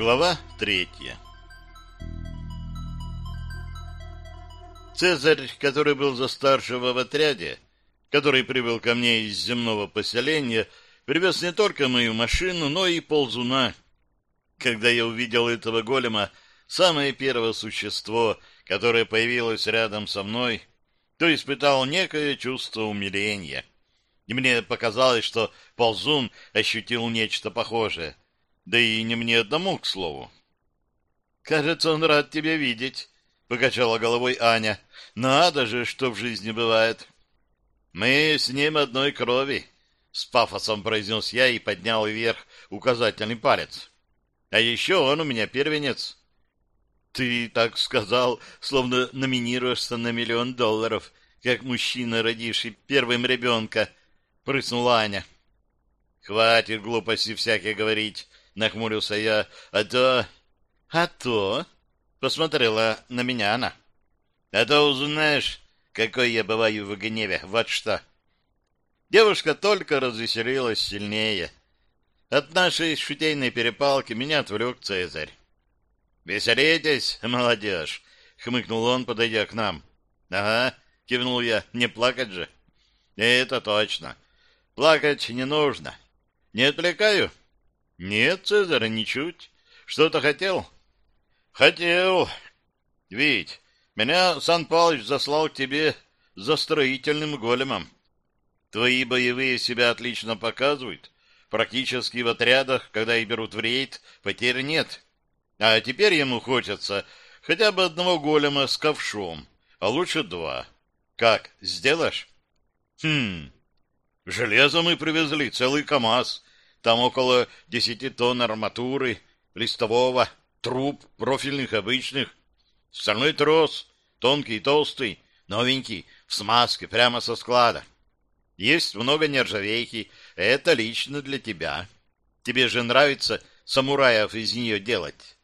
Глава третья Цезарь, который был за старшего в отряде, который прибыл ко мне из земного поселения, привез не только мою машину, но и ползуна. Когда я увидел этого голема, самое первое существо, которое появилось рядом со мной, то испытал некое чувство умиления. И мне показалось, что ползун ощутил нечто похожее. Да и не мне одному, к слову. «Кажется, он рад тебя видеть», — покачала головой Аня. «Надо же, что в жизни бывает». «Мы с ним одной крови», — с пафосом произнес я и поднял вверх указательный палец. «А еще он у меня первенец». «Ты так сказал, словно номинируешься на миллион долларов, как мужчина, родивший первым ребенка», — прыснула Аня. «Хватит глупости всякие говорить», — нахмурился я. «А то...» «А то...» — посмотрела на меня она. «А то узнаешь, какой я бываю в гневе, вот что». Девушка только развеселилась сильнее. От нашей шутейной перепалки меня отвлек Цезарь. «Веселитесь, молодежь!» — хмыкнул он, подойдя к нам. «Ага», — кивнул я, — «не плакать же». «Это точно. Плакать не нужно. Не отвлекаю?» «Нет, Цезарь, ничуть. Что-то хотел?» «Хотел. Ведь меня Сан Палыч заслал к тебе за строительным големом. Твои боевые себя отлично показывают. Практически в отрядах, когда их берут в рейд, потерь нет. А теперь ему хочется хотя бы одного голема с ковшом, а лучше два. Как, сделаешь?» «Хм, железо мы привезли, целый КАМАЗ». Там около десяти тонн арматуры, листового, труб, профильных обычных. Стальной трос, тонкий и толстый, новенький, в смазке, прямо со склада. Есть много нержавейки, это лично для тебя. Тебе же нравится самураев из нее делать.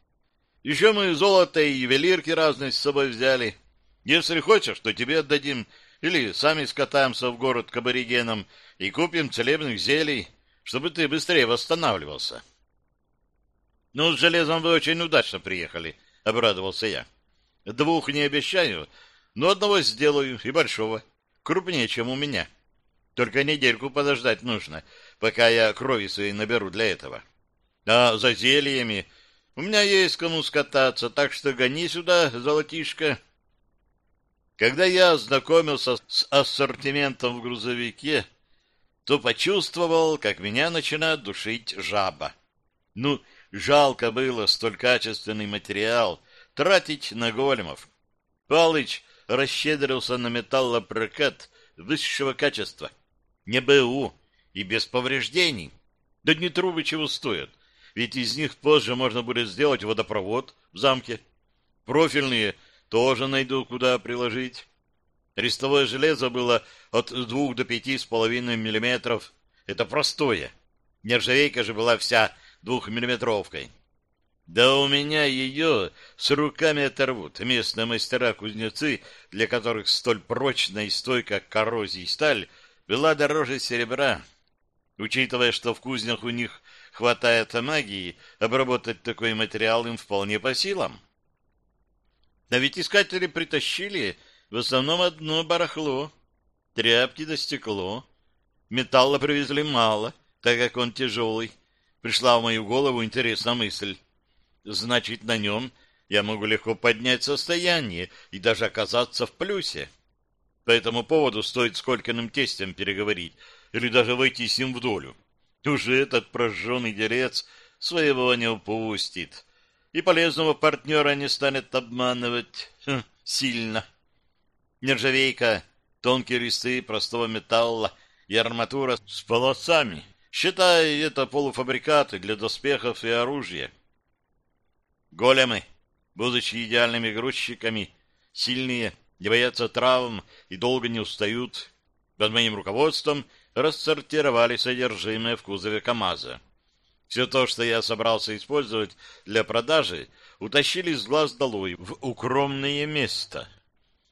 Еще мы золото и ювелирки разные с собой взяли. Если хочешь, то тебе отдадим, или сами скатаемся в город к аборигенам и купим целебных зелий чтобы ты быстрее восстанавливался. — Ну, с железом вы очень удачно приехали, — обрадовался я. — Двух не обещаю, но одного сделаю, и большого, крупнее, чем у меня. Только недельку подождать нужно, пока я крови своей наберу для этого. А за зельями у меня есть кому скататься, так что гони сюда, золотишко. Когда я ознакомился с ассортиментом в грузовике, то почувствовал, как меня начинает душить жаба. Ну, жалко было столь качественный материал тратить на големов. Палыч расщедрился на металлопрокат высшего качества, не БУ и без повреждений. Да не трубы чего стоят, ведь из них позже можно будет сделать водопровод в замке. Профильные тоже найду, куда приложить. Рестовое железо было от двух до пяти с половиной миллиметров. Это простое. Нержавейка же была вся двухмиллиметровкой. Да у меня ее с руками оторвут местные мастера-кузнецы, для которых столь прочная и стойкая к сталь была дороже серебра. Учитывая, что в кузнях у них хватает магии, обработать такой материал им вполне по силам. А ведь искатели притащили в основном одно барахло. Тряпки да стекло. Металла привезли мало, так как он тяжелый. Пришла в мою голову интересная мысль. Значит, на нем я могу легко поднять состояние и даже оказаться в плюсе. По этому поводу стоит с Колькиным тестем переговорить или даже войти с ним в долю. Уже этот прожженный делец своего не упустит и полезного партнера не станет обманывать хм, сильно. Нержавейка, тонкие листы простого металла и арматура с полосами. Считай, это полуфабрикаты для доспехов и оружия. Големы, будучи идеальными грузчиками, сильные, не боятся травм и долго не устают, под моим руководством рассортировали содержимое в кузове КамАЗа. Все то, что я собрался использовать для продажи, утащили с глаз долой в укромное место.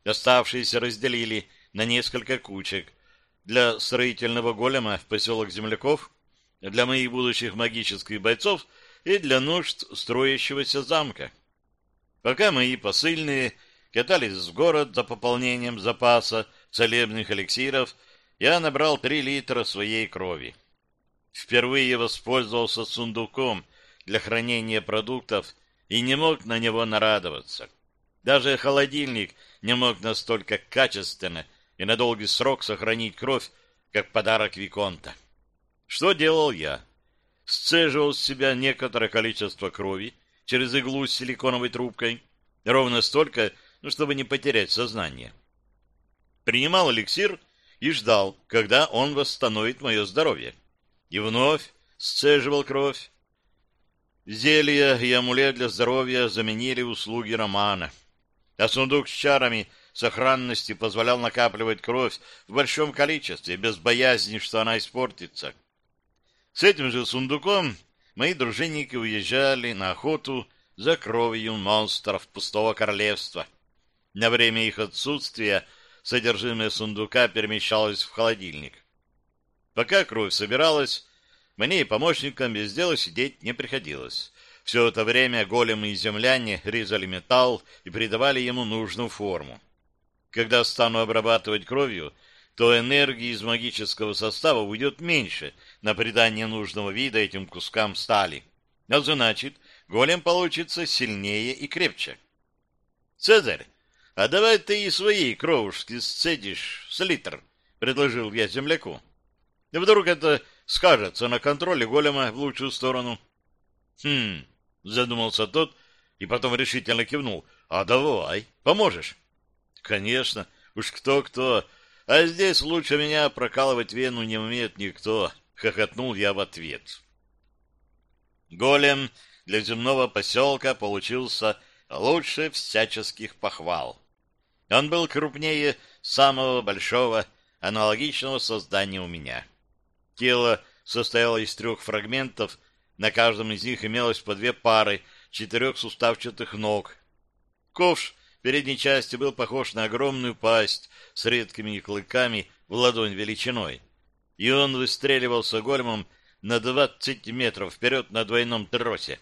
Оставшиеся разделили на несколько кучек. Для строительного голема в поселок земляков, для моих будущих магических бойцов и для нужд строящегося замка. Пока мои посыльные катались в город за пополнением запаса целебных эликсиров, я набрал три литра своей крови. Впервые воспользовался сундуком для хранения продуктов и не мог на него нарадоваться. Даже холодильник не мог настолько качественно и на долгий срок сохранить кровь, как подарок Виконта. Что делал я? Сцеживал с себя некоторое количество крови, через иглу с силиконовой трубкой, ровно столько, ну, чтобы не потерять сознание. Принимал эликсир и ждал, когда он восстановит мое здоровье. И вновь сцеживал кровь. Зелья и амулет для здоровья заменили услуги Романа. А сундук с чарами сохранности позволял накапливать кровь в большом количестве, без боязни, что она испортится. С этим же сундуком мои дружинники уезжали на охоту за кровью монстров пустого королевства. На время их отсутствия содержимое сундука перемещалось в холодильник. Пока кровь собиралась, мне и помощникам без дела сидеть не приходилось. Все это время големы и земляне резали металл и придавали ему нужную форму. Когда стану обрабатывать кровью, то энергии из магического состава уйдет меньше на придание нужного вида этим кускам стали. А значит, голем получится сильнее и крепче. «Цезарь, а давай ты и свои кровушки сцедишь с литр», — предложил я земляку. «Вдруг это скажется на контроле голема в лучшую сторону?» «Хм...» — задумался тот и потом решительно кивнул. «А давай, поможешь?» «Конечно, уж кто-кто, а здесь лучше меня прокалывать вену не умеет никто», — хохотнул я в ответ. Голем для земного поселка получился лучше всяческих похвал. Он был крупнее самого большого аналогичного создания у меня. Тело состояло из трех фрагментов, на каждом из них имелось по две пары четырех суставчатых ног. Ковш передней части был похож на огромную пасть с редкими клыками в ладонь величиной, и он выстреливался големом на двадцать метров вперед на двойном тросе.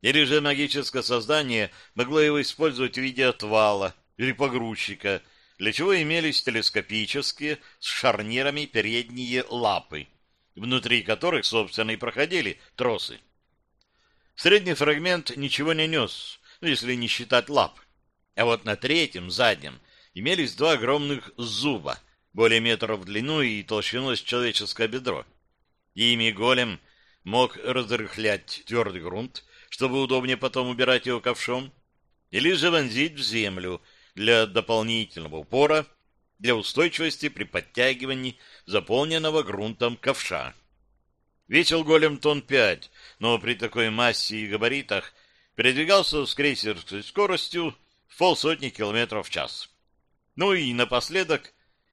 Или же магическое создание могло его использовать в виде отвала или погрузчика, для чего имелись телескопические с шарнирами передние лапы, внутри которых, собственно, и проходили тросы. Средний фрагмент ничего не нес, ну, если не считать лап. А вот на третьем, заднем, имелись два огромных зуба, более метра в длину и толщиной с человеческое бедро. Ими голем мог разрыхлять твердый грунт, чтобы удобнее потом убирать его ковшом, или же вонзить в землю для дополнительного упора, для устойчивости при подтягивании заполненного грунтом ковша. Весил голем тонн пять, но при такой массе и габаритах передвигался с крейсерской скоростью в полсотни километров в час. Ну и напоследок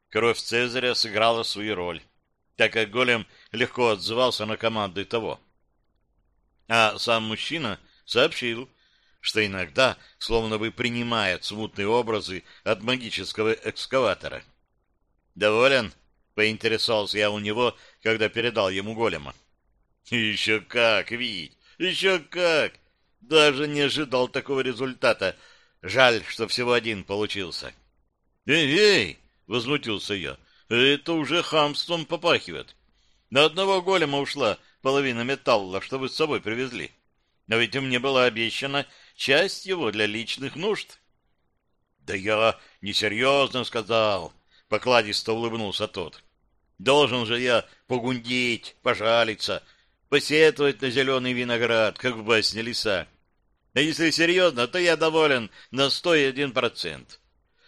кровь Цезаря сыграла свою роль, так как голем легко отзывался на команды того. А сам мужчина сообщил, что иногда словно бы принимает смутные образы от магического экскаватора. «Доволен?» — поинтересовался я у него, когда передал ему голема. «Еще как, Вить, еще как! Даже не ожидал такого результата — Жаль, что всего один получился. «Эй, эй!» — возмутился я. «Это уже хамством попахивает. На одного голема ушла половина металла, что вы с собой привезли. Но ведь мне была обещана часть его для личных нужд». «Да я несерьезно сказал», — покладисто улыбнулся тот. «Должен же я погундеть, пожалиться, посетовать на зеленый виноград, как в басне лиса». А если серьезно, то я доволен на сто один процент.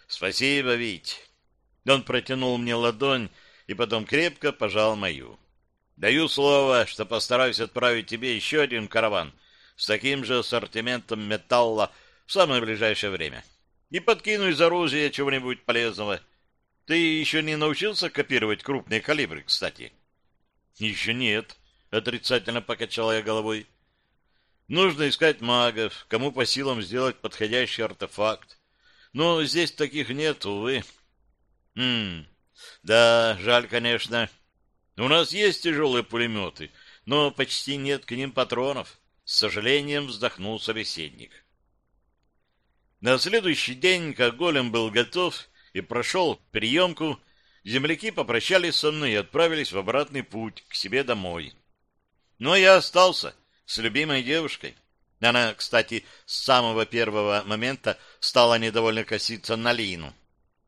Спасибо, Вить. Он протянул мне ладонь и потом крепко пожал мою. Даю слово, что постараюсь отправить тебе еще один караван с таким же ассортиментом металла в самое ближайшее время. И подкину из оружия чего-нибудь полезного. Ты еще не научился копировать крупные калибры, кстати? Еще нет, отрицательно покачал я головой. Нужно искать магов, кому по силам сделать подходящий артефакт. Но здесь таких нет, увы. Хм, да, жаль, конечно. У нас есть тяжелые пулеметы, но почти нет к ним патронов. С сожалением вздохнул собеседник. На следующий день, как голем был готов и прошел приемку, земляки попрощались со мной и отправились в обратный путь к себе домой. Но я остался с любимой девушкой. Она, кстати, с самого первого момента стала недовольно коситься на Лину.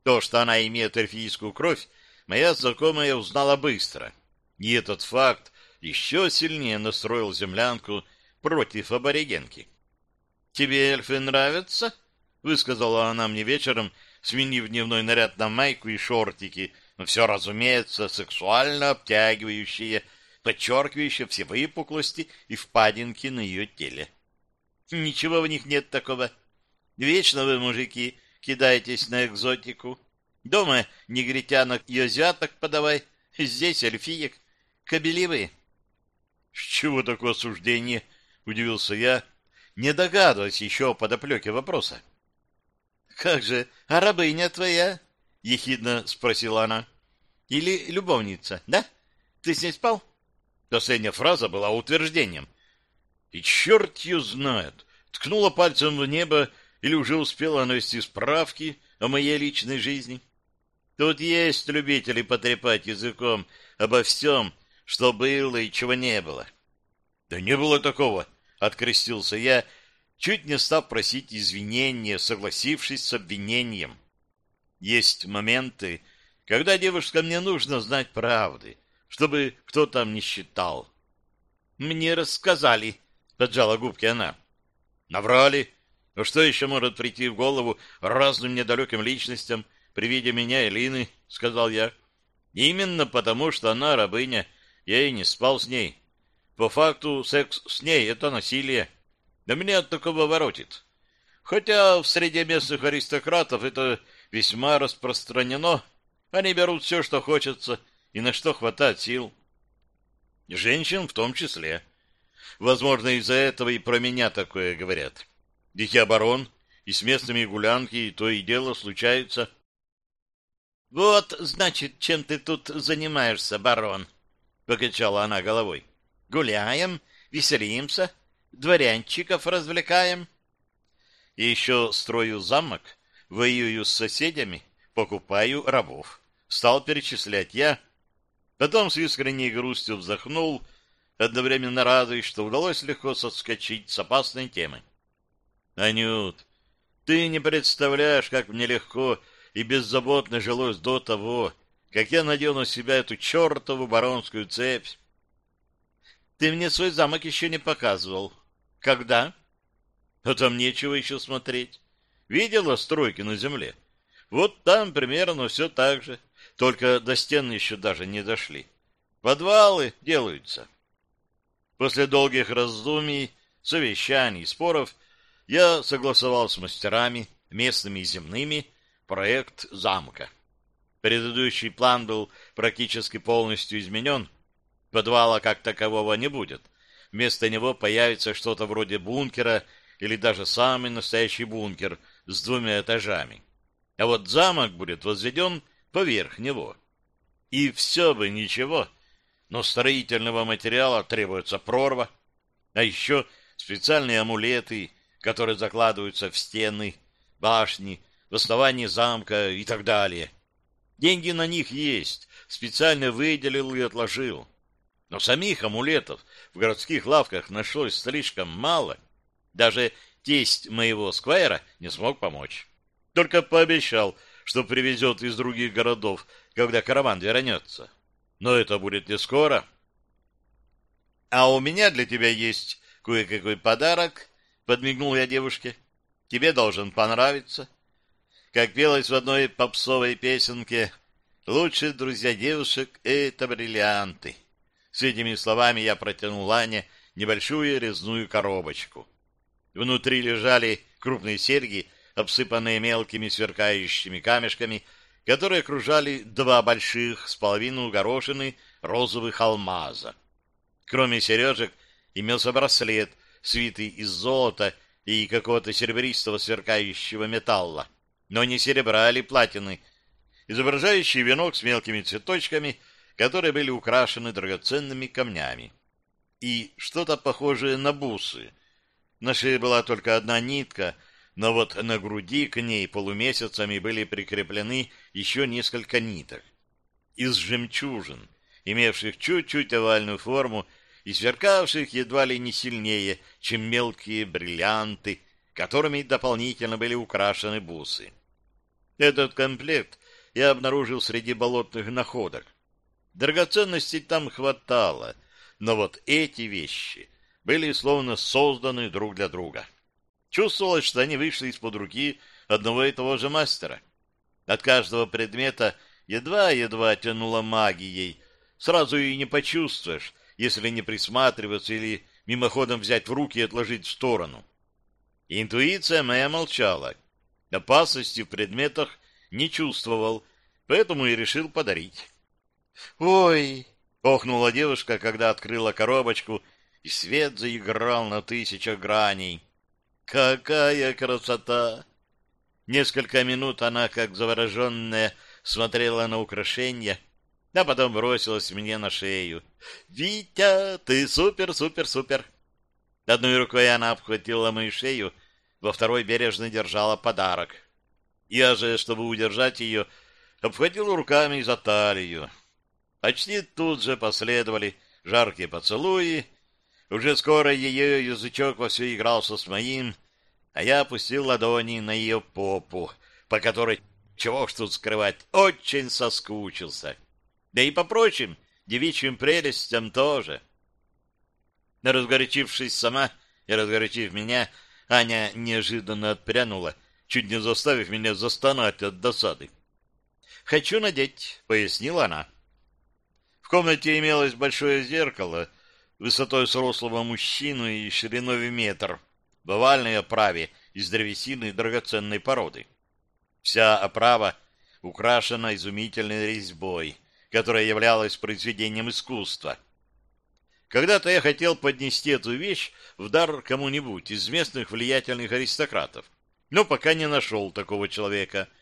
То, что она имеет эльфийскую кровь, моя знакомая узнала быстро. И этот факт еще сильнее настроил землянку против аборигенки. — Тебе эльфы нравятся? высказала она мне вечером, сменив дневной наряд на майку и шортики, но все, разумеется, сексуально обтягивающие, подчеркивающие все выпуклости и впадинки на ее теле. Ничего в них нет такого. Вечно вы, мужики, кидаетесь на экзотику. Дома негритянок и азиаток подавай, здесь эльфиек. Кобели вы. — С чего такое осуждение? — удивился я, не догадываясь еще о подоплеке вопроса. —— Как же, а рабыня твоя? — ехидно спросила она. — Или любовница, да? Ты с ней спал? Последняя фраза была утверждением. И черт ее знает, ткнула пальцем в небо или уже успела навести справки о моей личной жизни. Тут есть любители потрепать языком обо всем, что было и чего не было. — Да не было такого, — открестился я, — чуть не став просить извинения, согласившись с обвинением. Есть моменты, когда девушкам не нужно знать правды, чтобы кто там не считал. «Мне рассказали», — поджала губки она. «Наврали? Но что еще может прийти в голову разным недалеким личностям при виде меня и Лины?» — сказал я. «Именно потому, что она рабыня, я и не спал с ней. По факту секс с ней — это насилие». Да меня от такого воротит. Хотя в среде местных аристократов это весьма распространено. Они берут все, что хочется, и на что хватает сил. Женщин в том числе. Возможно, из-за этого и про меня такое говорят. Ведь я барон, и с местными гулянки то и дело случается. — Вот, значит, чем ты тут занимаешься, барон? — покачала она головой. — Гуляем, веселимся, — дворянчиков развлекаем. И еще строю замок, воюю с соседями, покупаю рабов. Стал перечислять я. Потом с искренней грустью вздохнул, одновременно радуясь, что удалось легко соскочить с опасной темы. Анют, ты не представляешь, как мне легко и беззаботно жилось до того, как я надел на себя эту чертову баронскую цепь. Ты мне свой замок еще не показывал, когда? А там нечего еще смотреть. Видела стройки на земле? Вот там примерно все так же, только до стен еще даже не дошли. Подвалы делаются. После долгих раздумий, совещаний, споров я согласовал с мастерами, местными и земными, проект замка. Предыдущий план был практически полностью изменен. Подвала как такового не будет. Вместо него появится что-то вроде бункера или даже самый настоящий бункер с двумя этажами. А вот замок будет возведен поверх него. И все бы ничего, но строительного материала требуется прорва, а еще специальные амулеты, которые закладываются в стены, башни, в основании замка и так далее. Деньги на них есть, специально выделил и отложил. Но самих амулетов в городских лавках нашлось слишком мало. Даже тесть моего сквайра не смог помочь. Только пообещал, что привезет из других городов, когда караван вернется. Но это будет не скоро. А у меня для тебя есть кое-какой подарок, подмигнул я девушке. Тебе должен понравиться. Как пелось в одной попсовой песенке, лучшие друзья девушек — это бриллианты. С этими словами я протянул Ане небольшую резную коробочку. Внутри лежали крупные серьги, обсыпанные мелкими сверкающими камешками, которые окружали два больших с половину горошины розовых алмаза. Кроме сережек имелся браслет, свитый из золота и какого-то серебристого сверкающего металла, но не серебра или платины, изображающий венок с мелкими цветочками — которые были украшены драгоценными камнями. и что-то похожее на бусы. На шее была только одна нитка, но вот на груди к ней полумесяцами были прикреплены еще несколько ниток. Из жемчужин, имевших чуть-чуть овальную форму и сверкавших едва ли не сильнее, чем мелкие бриллианты, которыми дополнительно были украшены бусы. Этот комплект я обнаружил среди болотных находок. Драгоценностей там хватало, но вот эти вещи были словно созданы друг для друга. Чувствовалось, что они вышли из-под руки одного и того же мастера. От каждого предмета едва-едва тянуло магией. Сразу и не почувствуешь, если не присматриваться или мимоходом взять в руки и отложить в сторону. Интуиция моя молчала. Опасности в предметах не чувствовал, поэтому и решил подарить. «Ой!» — охнула девушка, когда открыла коробочку, и свет заиграл на тысячах граней. «Какая красота!» Несколько минут она, как завороженная, смотрела на украшения, а потом бросилась мне на шею. «Витя, ты супер-супер-супер!» Одной рукой она обхватила мою шею, во второй бережно держала подарок. Я же, чтобы удержать ее, обхватил руками за талию. Почти тут же последовали жаркие поцелуи. Уже скоро ее язычок вовсю игрался с моим, а я опустил ладони на ее попу, по которой, чего ж тут скрывать, очень соскучился. Да и по прочим девичьим прелестям тоже. Разгорячившись сама и разгорячив меня, Аня неожиданно отпрянула, чуть не заставив меня застонать от досады. «Хочу надеть», — пояснила она комнате имелось большое зеркало высотой взрослого мужчину и шириной в метр, в овальной оправе из древесины драгоценной породы. Вся оправа украшена изумительной резьбой, которая являлась произведением искусства. Когда-то я хотел поднести эту вещь в дар кому-нибудь из местных влиятельных аристократов, но пока не нашел такого человека —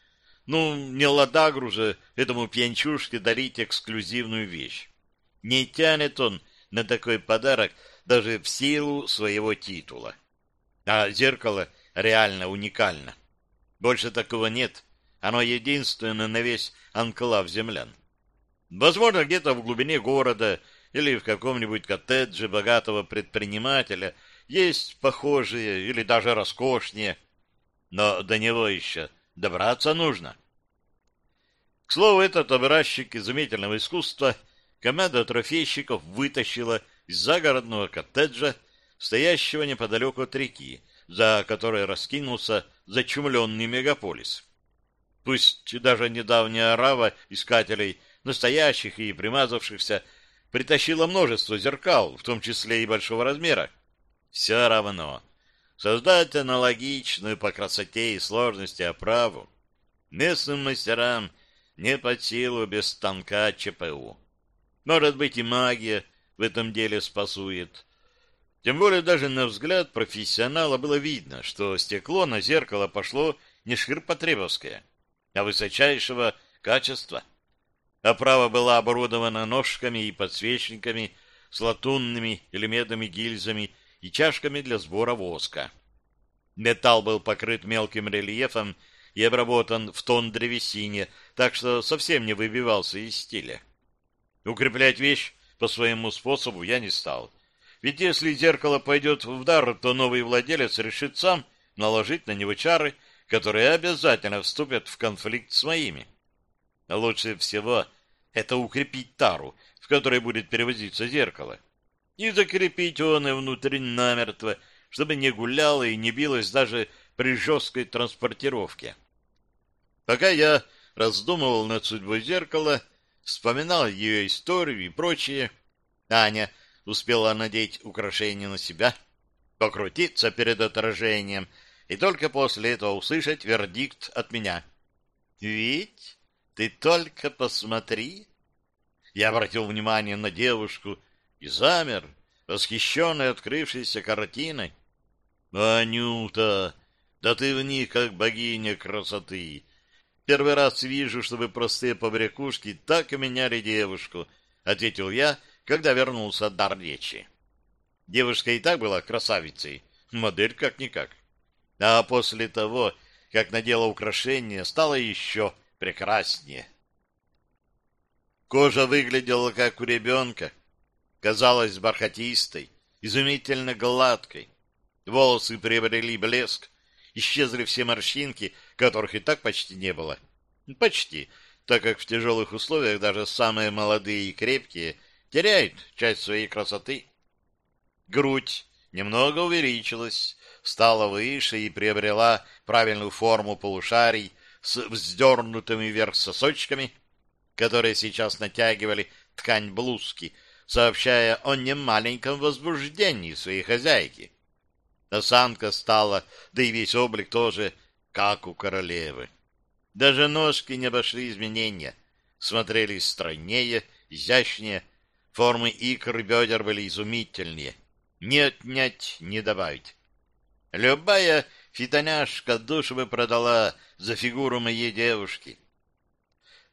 ну, не ладагру же этому пьянчушке дарить эксклюзивную вещь. Не тянет он на такой подарок даже в силу своего титула. А зеркало реально уникально. Больше такого нет. Оно единственное на весь анклав землян. Возможно, где-то в глубине города или в каком-нибудь коттедже богатого предпринимателя есть похожие или даже роскошнее, но до него еще Добраться нужно. К слову, этот образчик изумительного искусства команда трофейщиков вытащила из загородного коттеджа, стоящего неподалеку от реки, за которой раскинулся зачумленный мегаполис. Пусть даже недавняя рава искателей, настоящих и примазавшихся, притащила множество зеркал, в том числе и большого размера, все равно создать аналогичную по красоте и сложности оправу местным мастерам не под силу без станка ЧПУ. Может быть, и магия в этом деле спасует. Тем более даже на взгляд профессионала было видно, что стекло на зеркало пошло не ширпотребовское, а высочайшего качества. Оправа была оборудована ножками и подсвечниками с латунными или медными гильзами и чашками для сбора воска. Металл был покрыт мелким рельефом и обработан в тон древесине, так что совсем не выбивался из стиля. Укреплять вещь по своему способу я не стал. Ведь если зеркало пойдет в дар, то новый владелец решит сам наложить на него чары, которые обязательно вступят в конфликт с моими. Лучше всего это укрепить тару, в которой будет перевозиться зеркало и закрепить он и внутрь намертво, чтобы не гуляло и не билось даже при жесткой транспортировке. Пока я раздумывал над судьбой зеркала, вспоминал ее историю и прочее, Аня успела надеть украшение на себя, покрутиться перед отражением и только после этого услышать вердикт от меня. «Ведь ты только посмотри!» Я обратил внимание на девушку, и замер, восхищенный открывшейся картиной. «Анюта, да ты в них как богиня красоты! Первый раз вижу, чтобы простые побрякушки так меняли девушку», — ответил я, когда вернулся дар речи. Девушка и так была красавицей, модель как-никак. А после того, как надела украшение, стала еще прекраснее. Кожа выглядела как у ребенка, казалась бархатистой, изумительно гладкой. Волосы приобрели блеск, исчезли все морщинки, которых и так почти не было. Почти, так как в тяжелых условиях даже самые молодые и крепкие теряют часть своей красоты. Грудь немного увеличилась, стала выше и приобрела правильную форму полушарий с вздернутыми вверх сосочками, которые сейчас натягивали ткань блузки, сообщая о немаленьком возбуждении своей хозяйки. Осанка стала, да и весь облик тоже, как у королевы. Даже ножки не обошли изменения, смотрелись стройнее, изящнее, формы икр и бедер были изумительнее. Не отнять, не добавить. Любая фитоняшка душу бы продала за фигуру моей девушки.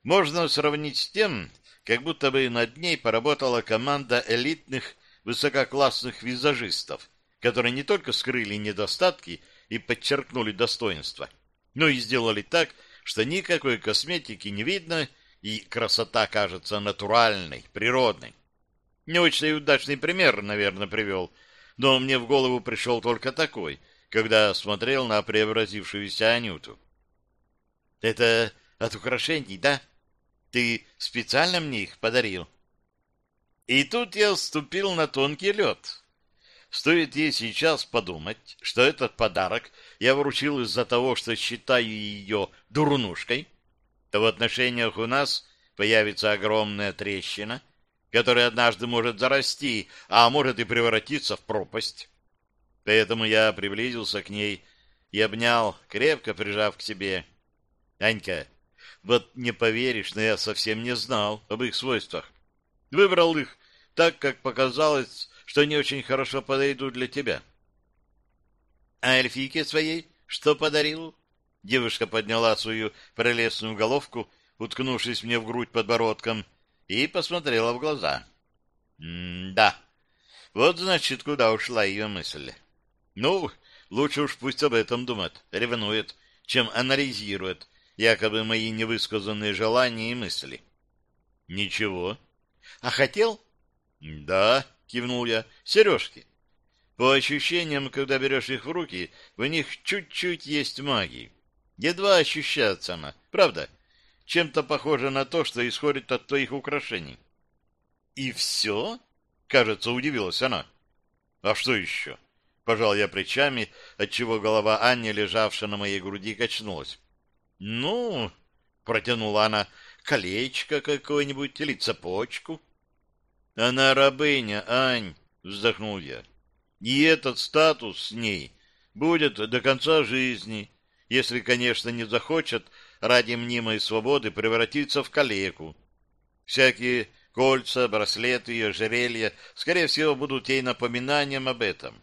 Можно сравнить с тем, как будто бы над ней поработала команда элитных высококлассных визажистов, которые не только скрыли недостатки и подчеркнули достоинства, но и сделали так, что никакой косметики не видно, и красота кажется натуральной, природной. Не очень удачный пример, наверное, привел, но мне в голову пришел только такой, когда смотрел на преобразившуюся Анюту. — Это от украшений, да? Ты специально мне их подарил? И тут я вступил на тонкий лед. Стоит ей сейчас подумать, что этот подарок я вручил из-за того, что считаю ее дурнушкой, то в отношениях у нас появится огромная трещина, которая однажды может зарасти, а может и превратиться в пропасть. Поэтому я приблизился к ней и обнял, крепко прижав к себе. «Анька, вот не поверишь, но я совсем не знал об их свойствах. Выбрал их так, как показалось, что они очень хорошо подойдут для тебя. — А эльфийке своей что подарил? Девушка подняла свою прелестную головку, уткнувшись мне в грудь подбородком, и посмотрела в глаза. — Да, вот значит, куда ушла ее мысль. Ну, лучше уж пусть об этом думает, ревнует, чем анализирует якобы мои невысказанные желания и мысли. — Ничего. — А хотел? — Да, кивнул я. Сережки. По ощущениям, когда берешь их в руки, в них чуть-чуть есть магии. Едва ощущается она, правда? Чем-то похоже на то, что исходит от твоих украшений. И все? Кажется, удивилась она. А что еще? Пожал я плечами, отчего голова Анни, лежавшая на моей груди, качнулась. Ну, протянула она, колечко какое-нибудь или цепочку. Она рабыня, Ань, вздохнул я. И этот статус с ней будет до конца жизни, если, конечно, не захочет ради мнимой свободы превратиться в калеку. Всякие кольца, браслеты и ожерелья, скорее всего, будут ей напоминанием об этом.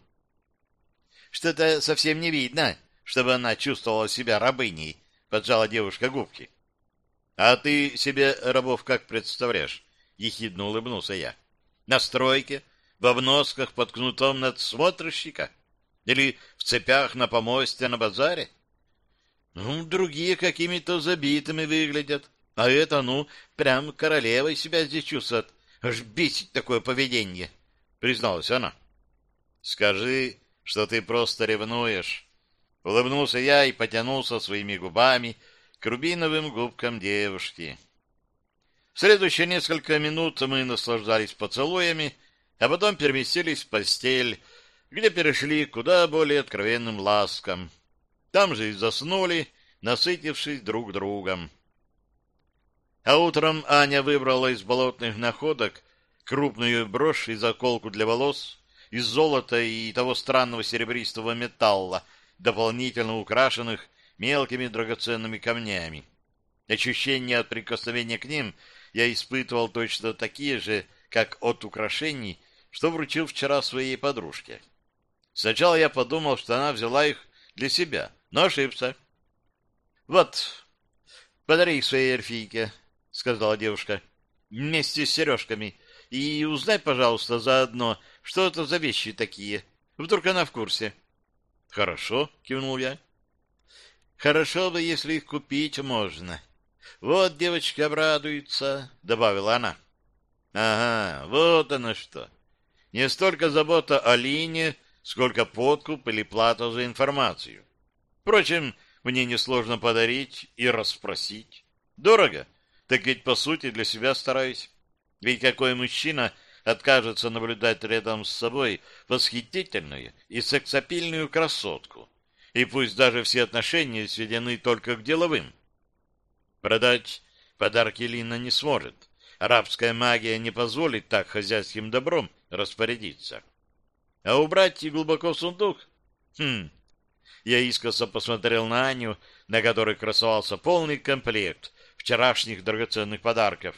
Что-то совсем не видно, чтобы она чувствовала себя рабыней, поджала девушка губки. — А ты себе рабов как представляешь? — ехидно улыбнулся я на стройке, в обносках под кнутом надсмотрщика? Или в цепях на помосте на базаре? Ну, другие какими-то забитыми выглядят, а это, ну, прям королевой себя здесь чувствует. Аж бесит такое поведение, призналась она. Скажи, что ты просто ревнуешь. Улыбнулся я и потянулся своими губами к рубиновым губкам девушки. В следующие несколько минут мы наслаждались поцелуями, а потом переместились в постель, где перешли куда более откровенным ласкам. Там же и заснули, насытившись друг другом. А утром Аня выбрала из болотных находок крупную брошь и заколку для волос из золота и того странного серебристого металла, дополнительно украшенных мелкими драгоценными камнями. Ощущение от прикосновения к ним — я испытывал точно такие же, как от украшений, что вручил вчера своей подружке. Сначала я подумал, что она взяла их для себя, но ошибся. — Вот, подари их своей эльфийке, — сказала девушка, — вместе с сережками. и узнай, пожалуйста, заодно, что это за вещи такие. Вдруг она в курсе. — Хорошо, — кивнул я. — Хорошо бы, если их купить можно. Вот девочки обрадуются, — добавила она. — Ага, вот оно что. Не столько забота о Лине, сколько подкуп или плата за информацию. Впрочем, мне несложно подарить и расспросить. Дорого, так ведь по сути для себя стараюсь. Ведь какой мужчина откажется наблюдать рядом с собой восхитительную и сексапильную красотку? И пусть даже все отношения сведены только к деловым. Продать подарки Лина не сможет. Арабская магия не позволит так хозяйским добром распорядиться. А убрать и глубоко в сундук? Хм. Я искоса посмотрел на Аню, на которой красовался полный комплект вчерашних драгоценных подарков.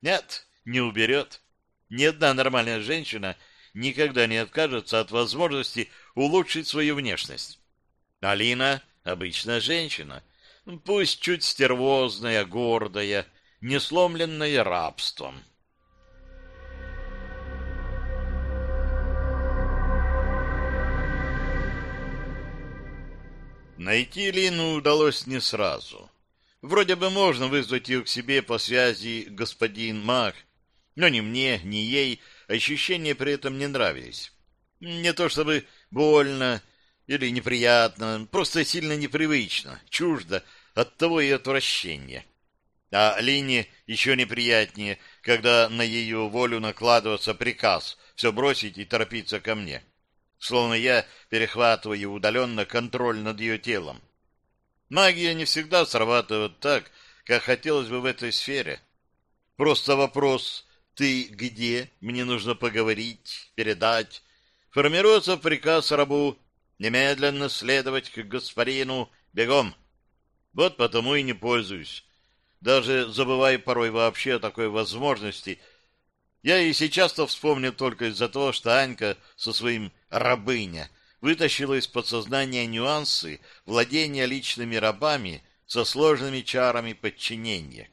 Нет, не уберет. Ни одна нормальная женщина никогда не откажется от возможности улучшить свою внешность. Алина — обычная женщина, пусть чуть стервозная, гордая, не сломленная рабством. Найти Лину удалось не сразу. Вроде бы можно вызвать ее к себе по связи господин Мах, но ни мне, ни ей ощущения при этом не нравились. Не то чтобы больно или неприятно, просто сильно непривычно, чуждо, от того и отвращения. А Лине еще неприятнее, когда на ее волю накладывается приказ все бросить и торопиться ко мне. Словно я перехватываю удаленно контроль над ее телом. Магия не всегда срабатывает так, как хотелось бы в этой сфере. Просто вопрос «ты где? Мне нужно поговорить, передать» формируется приказ рабу немедленно следовать к господину бегом. Вот потому и не пользуюсь. Даже забываю порой вообще о такой возможности. Я и сейчас-то вспомню только из-за того, что Анька со своим «рабыня» вытащила из подсознания нюансы владения личными рабами со сложными чарами подчинения.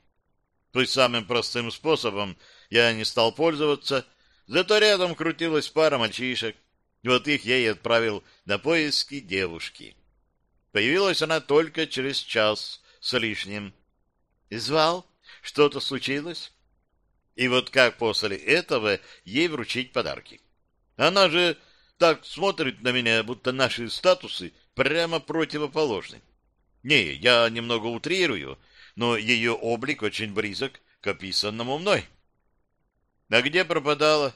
То есть самым простым способом я не стал пользоваться, зато рядом крутилась пара мальчишек. Вот их я и отправил на поиски девушки. Появилась она только через час с лишним. «Звал? Что-то случилось?» И вот как после этого ей вручить подарки? Она же так смотрит на меня, будто наши статусы прямо противоположны. Не, я немного утрирую, но ее облик очень близок к описанному мной. А где пропадала?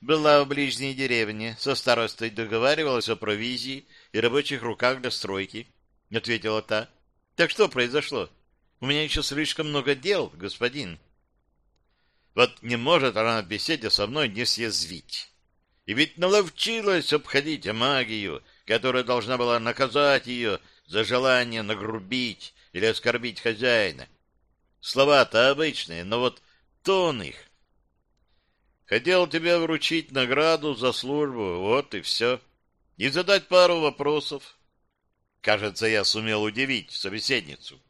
Была в ближней деревне, со старостой договаривалась о провизии и рабочих руках для стройки, — ответила та. — Так что произошло? У меня еще слишком много дел, господин. Вот не может она в беседе со мной не съязвить. И ведь наловчилась обходить магию, которая должна была наказать ее за желание нагрубить или оскорбить хозяина. Слова-то обычные, но вот тон их. Хотел тебе вручить награду за службу, вот и все. И задать пару вопросов. Кажется, я сумел удивить собеседницу.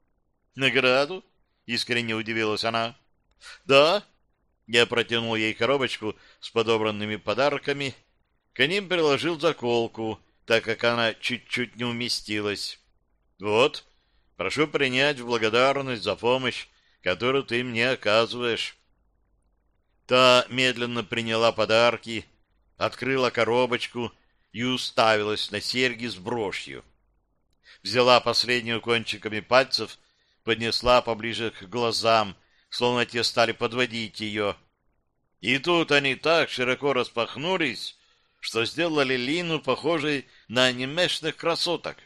Награду? Искренне удивилась она. Да, я протянул ей коробочку с подобранными подарками. К ним приложил заколку, так как она чуть-чуть не уместилась. Вот, прошу принять в благодарность за помощь, которую ты мне оказываешь. Та медленно приняла подарки, открыла коробочку и уставилась на серьги с брошью. Взяла последнюю кончиками пальцев, поднесла поближе к глазам, словно те стали подводить ее. И тут они так широко распахнулись, что сделали Лину похожей на анимешных красоток.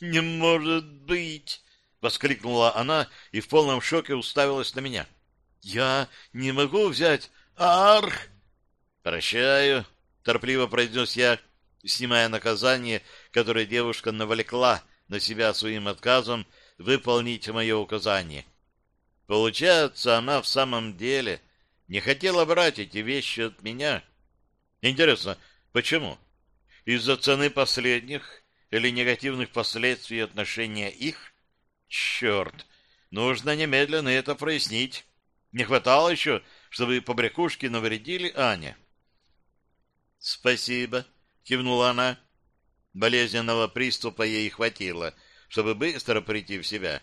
«Не может быть!» — воскликнула она и в полном шоке уставилась на меня. «Я не могу взять арх!» «Прощаю!» — торопливо произнес я, снимая наказание, которое девушка навлекла на себя своим отказом выполнить мое указание. Получается, она в самом деле не хотела брать эти вещи от меня. Интересно, почему? Из-за цены последних или негативных последствий отношения их? Черт! Нужно немедленно это прояснить. Не хватало еще, чтобы побрякушки навредили Ане. «Спасибо», — кивнула она. Болезненного приступа ей хватило, чтобы быстро прийти в себя.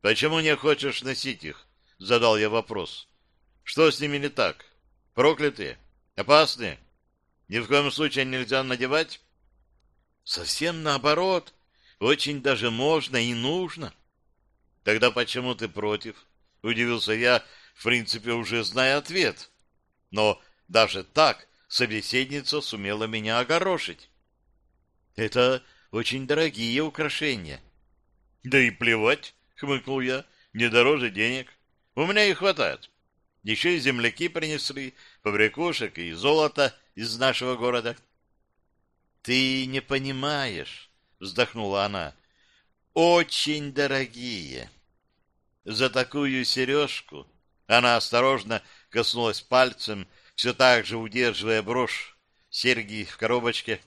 «Почему не хочешь носить их?» — задал я вопрос. «Что с ними не так? Проклятые? Опасные? Ни в коем случае нельзя надевать?» «Совсем наоборот. Очень даже можно и нужно». «Тогда почему ты против?» — удивился я, в принципе, уже зная ответ. Но даже так собеседница сумела меня огорошить. Это очень дорогие украшения. Да и плевать, хмыкнул я, не дороже денег. У меня их хватает. Еще и земляки принесли, побрякушек и золото из нашего города. Ты не понимаешь, вздохнула она. Очень дорогие. За такую сережку она осторожно коснулась пальцем все так же удерживая брошь, серьги в коробочке.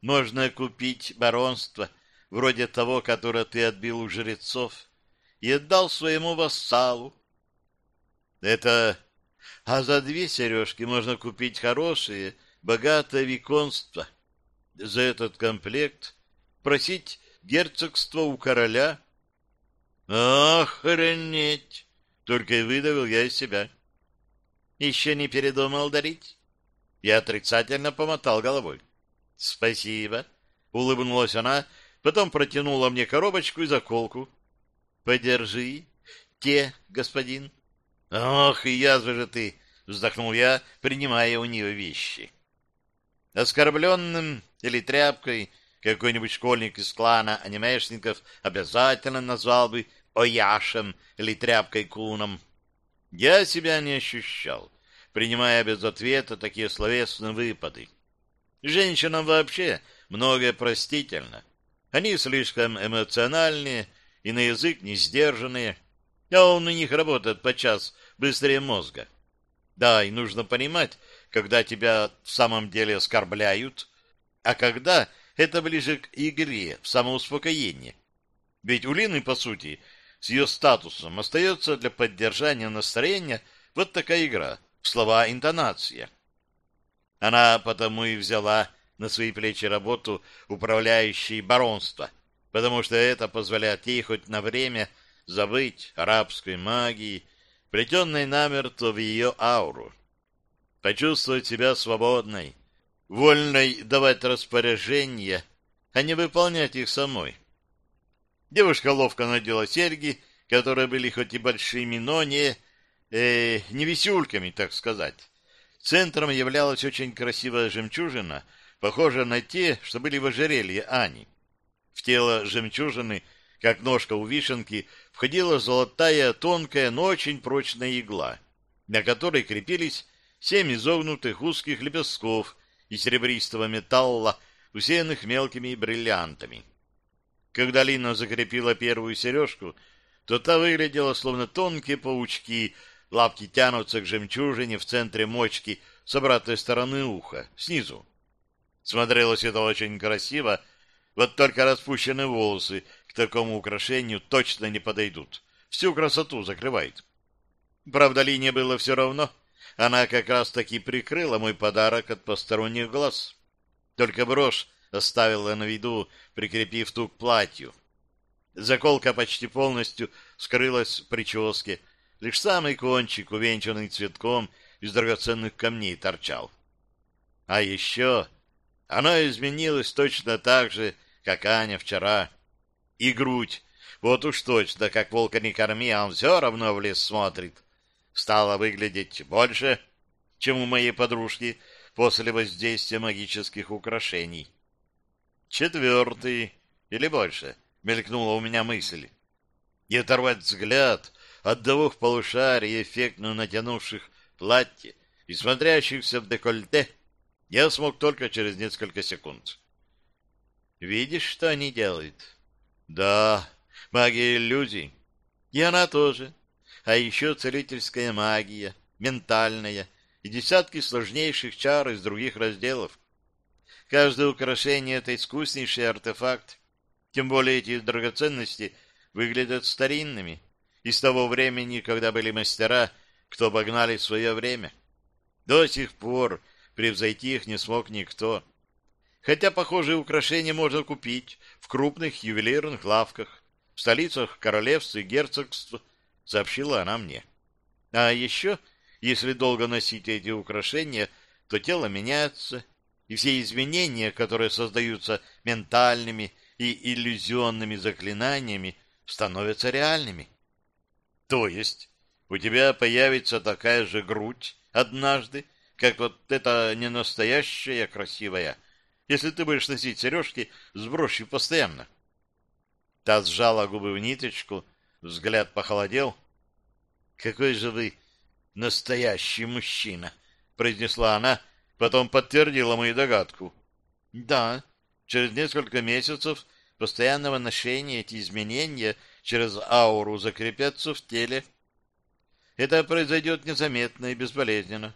Можно купить баронство, вроде того, которое ты отбил у жрецов, и отдал своему вассалу. Это... А за две сережки можно купить хорошее, богатое виконство. За этот комплект просить герцогство у короля. Охренеть! Только и выдавил я из себя. Еще не передумал дарить? Я отрицательно помотал головой. Спасибо. Улыбнулась она, потом протянула мне коробочку и заколку. Подержи. Те, господин. Ох, и язва же ты! Вздохнул я, принимая у нее вещи. Оскорбленным или тряпкой какой-нибудь школьник из клана анимешников обязательно назвал бы Ояшем или тряпкой Куном. Я себя не ощущал, принимая без ответа такие словесные выпады. Женщинам вообще многое простительно. Они слишком эмоциональные и на язык не сдержанные, а он у них работает по час быстрее мозга. Да, и нужно понимать, когда тебя в самом деле оскорбляют, а когда это ближе к игре, в самоуспокоении. Ведь у Лины, по сути, с ее статусом остается для поддержания настроения вот такая игра в слова-интонация. Она потому и взяла на свои плечи работу управляющей баронства, потому что это позволяет ей хоть на время забыть арабской магии, плетенной намертво в ее ауру, почувствовать себя свободной, вольной давать распоряжения, а не выполнять их самой. Девушка ловко надела серьги, которые были хоть и большими, но не, э, не висюльками, так сказать. Центром являлась очень красивая жемчужина, похожая на те, что были в ожерелье Ани. В тело жемчужины, как ножка у вишенки, входила золотая, тонкая, но очень прочная игла, на которой крепились семь изогнутых узких лепестков из серебристого металла, усеянных мелкими бриллиантами. Когда Лина закрепила первую сережку, то та выглядела словно тонкие паучки, лапки тянутся к жемчужине в центре мочки с обратной стороны уха, снизу. Смотрелось это очень красиво, вот только распущенные волосы к такому украшению точно не подойдут. Всю красоту закрывает. Правда, Лине было все равно. Она как раз-таки прикрыла мой подарок от посторонних глаз. Только брошь оставила на виду, прикрепив ту к платью. Заколка почти полностью скрылась в прическе, лишь самый кончик, увенчанный цветком из драгоценных камней, торчал. А еще она изменилась точно так же, как Аня вчера. И грудь, вот уж точно, как волка не корми, а он все равно в лес смотрит, стала выглядеть больше, чем у моей подружки после воздействия магических украшений. Четвертый или больше, мелькнула у меня мысль. И оторвать взгляд от двух полушарий, эффектно натянувших платье и смотрящихся в декольте, я смог только через несколько секунд. Видишь, что они делают? Да, магия иллюзий. И она тоже. А еще целительская магия, ментальная и десятки сложнейших чар из других разделов. Каждое украшение — это искуснейший артефакт. Тем более эти драгоценности выглядят старинными, из того времени, когда были мастера, кто обогнали свое время. До сих пор превзойти их не смог никто. Хотя похожие украшения можно купить в крупных ювелирных лавках, в столицах королевств и герцогств, сообщила она мне. А еще, если долго носить эти украшения, то тело меняется, и все изменения, которые создаются ментальными и иллюзионными заклинаниями, становятся реальными. То есть у тебя появится такая же грудь однажды, как вот эта ненастоящая красивая, если ты будешь носить сережки с брошью постоянно. Та сжала губы в ниточку, взгляд похолодел. — Какой же вы настоящий мужчина! — произнесла она, потом подтвердила мою догадку. — Да, через несколько месяцев постоянного ношения эти изменения через ауру закрепятся в теле. Это произойдет незаметно и безболезненно.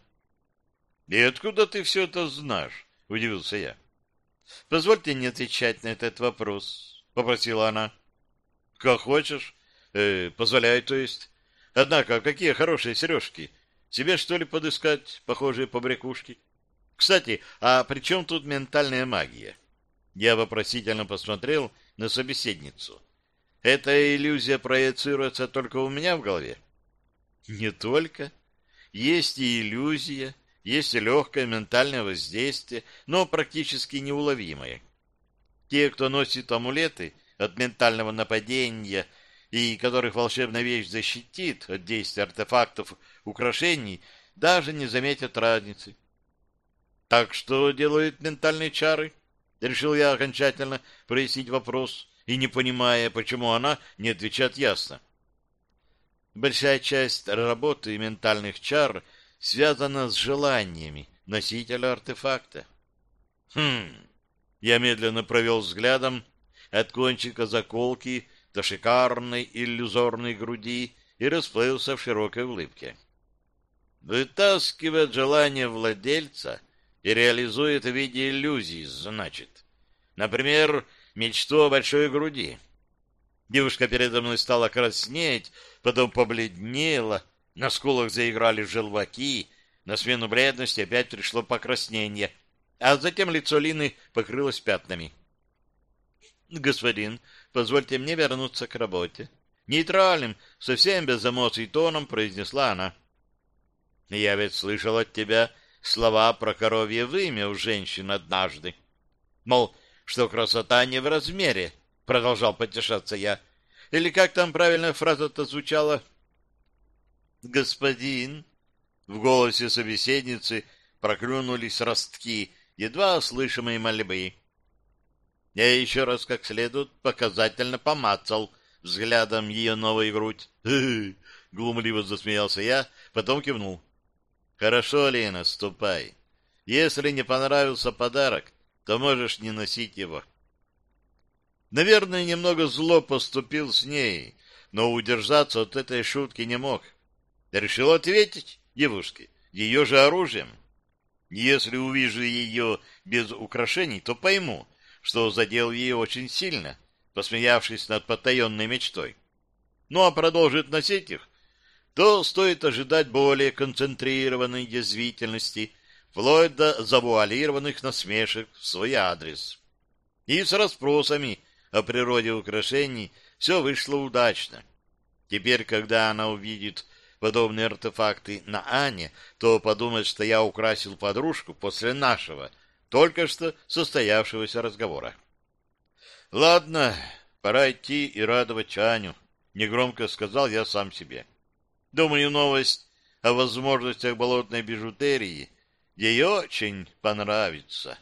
— И откуда ты все это знаешь? — удивился я. — Позвольте не отвечать на этот вопрос, — попросила она. — Как хочешь. Э, позволяй, то есть. Однако, какие хорошие сережки. Себе, что ли, подыскать похожие побрякушки? Кстати, а при чем тут ментальная магия? Я вопросительно посмотрел на собеседницу. Эта иллюзия проецируется только у меня в голове? Не только. Есть и иллюзия, есть и легкое ментальное воздействие, но практически неуловимое. Те, кто носит амулеты от ментального нападения и которых волшебная вещь защитит от действия артефактов, украшений, даже не заметят разницы. Так что делают ментальные чары? Решил я окончательно прояснить вопрос и не понимая, почему она не отвечает ясно. Большая часть работы ментальных чар связана с желаниями носителя артефакта. Хм. Я медленно провел взглядом от кончика заколки до шикарной иллюзорной груди и расплылся в широкой улыбке. Вытаскивает желание владельца и реализует в виде иллюзий, значит. Например, мечту о большой груди. Девушка передо мной стала краснеть, потом побледнела, на скулах заиграли желваки, на смену бледности опять пришло покраснение, а затем лицо Лины покрылось пятнами. — Господин, позвольте мне вернуться к работе. Нейтральным, совсем без эмоций тоном произнесла она. — Я ведь слышал от тебя слова про коровье вымя у женщин однажды. Мол, что красота не в размере, продолжал потешаться я. Или как там правильная фраза-то звучала? Господин, в голосе собеседницы проклюнулись ростки, едва слышимые мольбы. Я еще раз как следует показательно помацал взглядом ее новую грудь. Глумливо засмеялся я, потом кивнул. Хорошо, Лена, ступай. Если не понравился подарок, то можешь не носить его. Наверное, немного зло поступил с ней, но удержаться от этой шутки не мог. Решил ответить девушке, ее же оружием. Если увижу ее без украшений, то пойму, что задел ее очень сильно, посмеявшись над потаенной мечтой. Ну а продолжит носить их, то стоит ожидать более концентрированной язвительности вплоть до завуалированных насмешек в свой адрес. И с расспросами о природе украшений все вышло удачно. Теперь, когда она увидит подобные артефакты на Ане, то подумает, что я украсил подружку после нашего, только что состоявшегося разговора. «Ладно, пора идти и радовать Аню», — негромко сказал я сам себе. «Думаю, новость о возможностях болотной бижутерии Ей очень понравится.